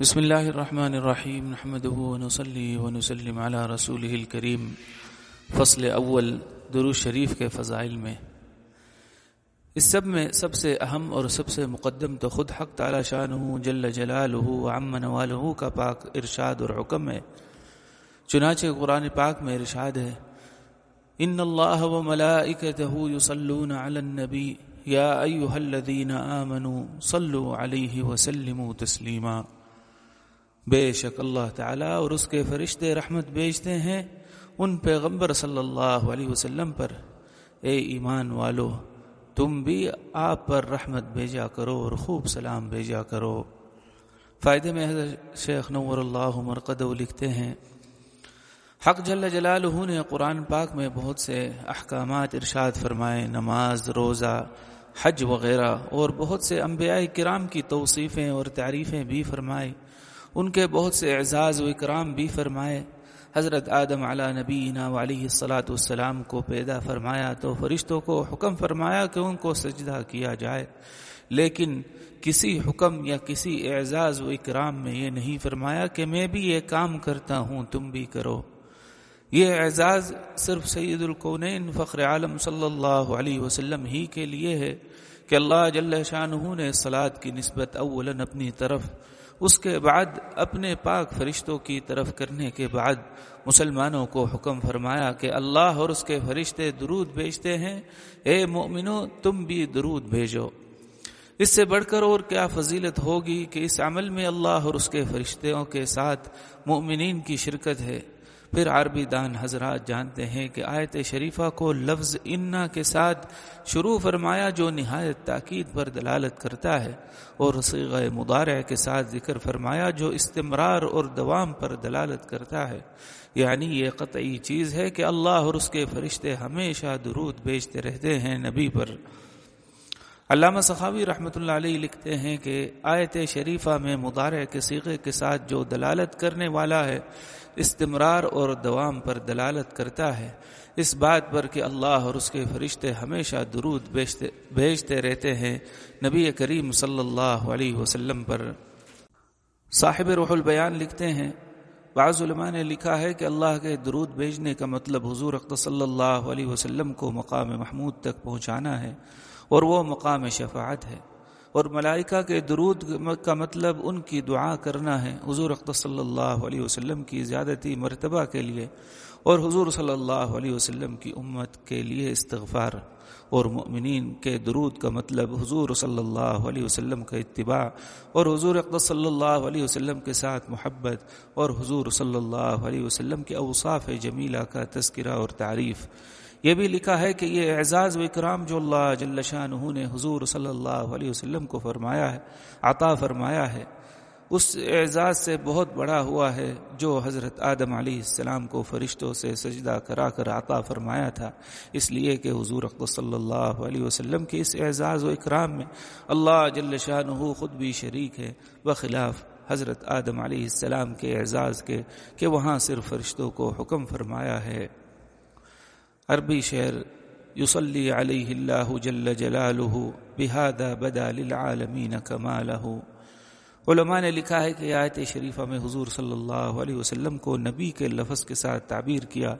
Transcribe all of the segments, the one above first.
بسم اللہ الرحمن الرحیم نحمده ونصلي ونسلم على رسوله الكریم فصل اول درو شریف کے فضائل میں۔ اس سب میں سب سے اہم اور سب سے مقدم تو خود حق تعالی شانہ جل جلالہ وعم نوالہ کا پاک ارشاد اور حکم ہے۔ چنانچہ قرآن پاک میں ارشاد ہے، ان اللہ وملائکتہ یصلون علی النبی، یا ایہا الذین آمنوا صلوا علیہ وسلموا تسلیما بے شک اللہ تعالیٰ اور اس کے فرشتے رحمت بیچتے ہیں ان پیغمبر صلی اللہ علیہ وسلم پر۔ اے ایمان والو، تم بھی آپ پر رحمت بھیجا کرو اور خوب سلام بھیجا کرو۔ فائدے میں حضرت شیخ نور اللہ مرقد لکھتے ہیں، حق جل جلالہ نے قرآن پاک میں بہت سے احکامات ارشاد فرمائے، نماز، روزہ، حج وغیرہ اور بہت سے انبیاء کرام کی توصیفیں اور تعریفیں بھی فرمائی ان کے بہت سے اعزاز و اکرام بھی فرمائے۔ حضرت آدم علی نبینا علیہ السلاۃ والسلام کو پیدا فرمایا تو فرشتوں کو حکم فرمایا کہ ان کو سجدہ کیا جائے۔ لیکن کسی حکم یا کسی اعزاز و اکرام میں یہ نہیں فرمایا کہ میں بھی یہ کام کرتا ہوں، تم بھی کرو۔ یہ اعزاز صرف سید القونین فخر عالم صلی اللہ علیہ وسلم ہی کے لیے ہے کہ اللہ جل شاہ نے سلاد کی نسبت اول اپنی طرف اس کے بعد اپنے پاک فرشتوں کی طرف کرنے کے بعد مسلمانوں کو حکم فرمایا کہ اللہ اور اس کے فرشتے درود بھیجتے ہیں۔ اے مومنو، تم بھی درود بھیجو۔ اس سے بڑھ کر اور کیا فضیلت ہوگی کہ اس عمل میں اللہ اور اس کے فرشتوں کے ساتھ مومنین کی شرکت ہے۔ پھر عربی دان حضرات جانتے ہیں کہ آیت شریفہ کو لفظ انا کے ساتھ شروع فرمایا جو نہایت تاکید پر دلالت کرتا ہے اور صیغ مدارع کے ساتھ ذکر فرمایا جو استمرار اور دوام پر دلالت کرتا ہے۔ یعنی یہ قطعی چیز ہے کہ اللہ اور اس کے فرشتے ہمیشہ درود بیچتے رہتے ہیں نبی پر۔ علامہ سخاوی رحمۃ اللہ علیہ لکھتے ہیں کہ آیت شریفہ میں مدارع کے سیغے کے ساتھ جو دلالت کرنے والا ہے، استمرار اور دوام پر دلالت کرتا ہے۔ اس بات پر کہ اللہ اور اس کے فرشتے ہمیشہ درود بھیجتے رہتے ہیں۔ نبی کریم صلی اللہ علیہ وسلم پر صاحب روح البیان لکھتے ہیں۔ بعض علماء نے لکھا ہے کہ اللہ کے درود بھیجنے کا مطلب حضور اقت صلی اللہ علیہ وسلم کو مقام محمود تک پہنچانا ہے۔ اور وہ مقام شفاعت ہے۔ اور ملائکہ کے درود کا مطلب ان کی دعا کرنا ہے۔ حضور اقت صلی اللہ علیہ وسلم کی زیادتی مرتبہ کے لیے اور حضور صلی اللہ علیہ وسلم کی امت کے لیے استغفار۔ اور مؤمنین کے درود کا مطلب حضور صلی اللہ علیہ وسلم کا اتباع۔ اور حضور اقدس صلی اللہ علیہ وسلم کے ساتھ محبت۔ اور حضور صلی اللہ علیہ وسلم کے اوصاف جمیلہ کا تذکرہ اور تعریف۔ یہ بھی لکھا ہے کہ یہ اعزاز و اکرام جو اللہ جل شاہ نے حضور صلی اللہ علیہ وسلم کو فرمایا ہے، عطا فرمایا ہے، اس اعزاز سے بہت بڑا ہوا ہے جو حضرت آدم علیہ السلام کو فرشتوں سے سجدہ کرا کر عطا فرمایا تھا۔ اس لیے کہ حضور اقدس صلی اللہ علیہ وسلم کے اس اعزاز و اکرام میں اللہ جل شاہ خود بھی شریک ہے۔ بخلاف حضرت آدم علیہ السلام کے اعزاز کے کہ وہاں صرف فرشتوں کو حکم فرمایا ہے۔ عربی شعر یوسلی علیہ اللہ جل جلالہ بہادہ بدا للعالمین کمالہ علماء نے لکھا ہے کہ آیت شریفہ میں حضور صلی اللہ علیہ وسلم کو نبی کے لفظ کے ساتھ تعبیر کیا،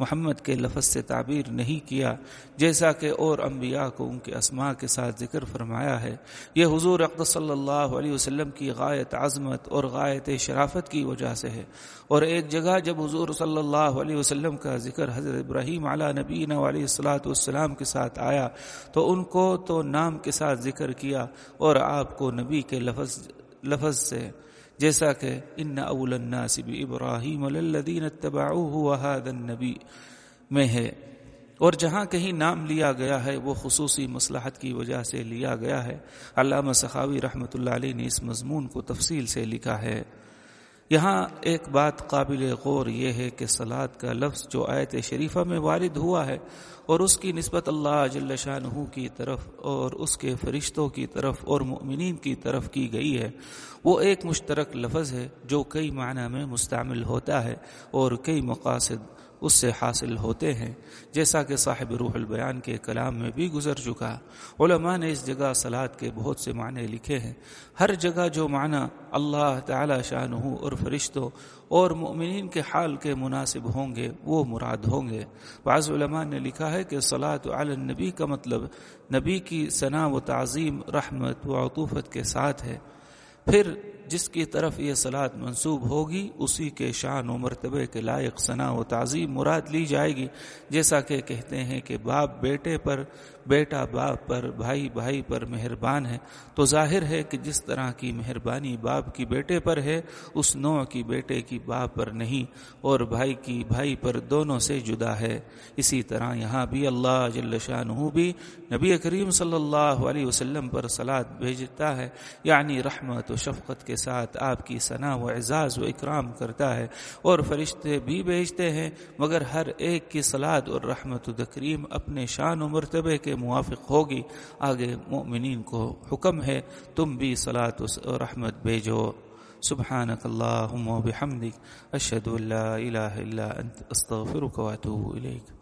محمد کے لفظ سے تعبیر نہیں کیا، جیسا کہ اور انبیاء کو ان کے اسماء کے ساتھ ذکر فرمایا ہے۔ یہ حضور اقدس صلی اللہ علیہ وسلم کی غایت عظمت اور غایت شرافت کی وجہ سے ہے۔ اور ایک جگہ جب حضور صلی اللہ علیہ وسلم کا ذکر حضرت ابراہیم علیہ نبی علیہ السلاۃ والسلام کے ساتھ آیا تو ان کو تو نام کے ساتھ ذکر کیا اور آپ کو نبی کے لفظ لفظ سے، جیسا کہ ان اول الناس ابراہیم الدین وهذا النبی میں ہے۔ اور جہاں کہیں نام لیا گیا ہے، وہ خصوصی مصلحت کی وجہ سے لیا گیا ہے۔ علامہ سخاوی رحمۃ اللہ علیہ نے اس مضمون کو تفصیل سے لکھا ہے۔ یہاں ایک بات قابل غور یہ ہے کہ سلاد کا لفظ جو آیت شریفہ میں وارد ہوا ہے اور اس کی نسبت اللہ جل شاہ کی طرف اور اس کے فرشتوں کی طرف اور مؤمنین کی طرف کی گئی ہے، وہ ایک مشترک لفظ ہے جو کئی معنی میں مستعمل ہوتا ہے اور کئی مقاصد اس سے حاصل ہوتے ہیں، جیسا کہ صاحب روح البیان کے کلام میں بھی گزر چکا۔ علماء نے اس جگہ سلاد کے بہت سے معنی لکھے ہیں۔ ہر جگہ جو معنی اللہ تعالی شاہ اور فرشتوں اور مؤمنین کے حال کے مناسب ہوں گے، وہ مراد ہوں گے۔ بعض علماء نے لکھا ہے کہ صلاۃ علی النبی کا مطلب نبی کی ثنا و تعظیم، رحمت و عطوفت کے ساتھ ہے۔ پھر جس کی طرف یہ سلاد منسوب ہوگی، اسی کے شان و مرتبے کے لائق ثنا و تعظیم مراد لی جائے گی۔ جیسا کہ کہتے ہیں کہ باپ بیٹے پر، بیٹا باپ پر، بھائی بھائی پر مہربان ہے۔ تو ظاہر ہے کہ جس طرح کی مہربانی باپ کی بیٹے پر ہے، اس نوع کی بیٹے کی باپ پر نہیں۔ اور بھائی کی بھائی پر دونوں سے جدا ہے۔ اسی طرح یہاں بھی اللہ جل شاہ بھی نبی کریم صلی اللہ علیہ وسلم پر سلاد بھیجتا ہے۔ یعنی رحمت و شفقت کے ساتھ آپ کی ثنا و اعزاز و اکرام کرتا ہے اور فرشتے بھی بھیجتے ہیں، مگر ہر ایک کی سلاد اور رحمت و تکریم اپنے شان و مرتبے کے موافق ہوگی۔ آگے مؤمنین کو حکم ہے، تم بھی سلاد و رحمت بھیجو۔ سبحانك اللهم وبحمدك أشهد أن لا إله إلا أنت أستغفرك وأتوب إليك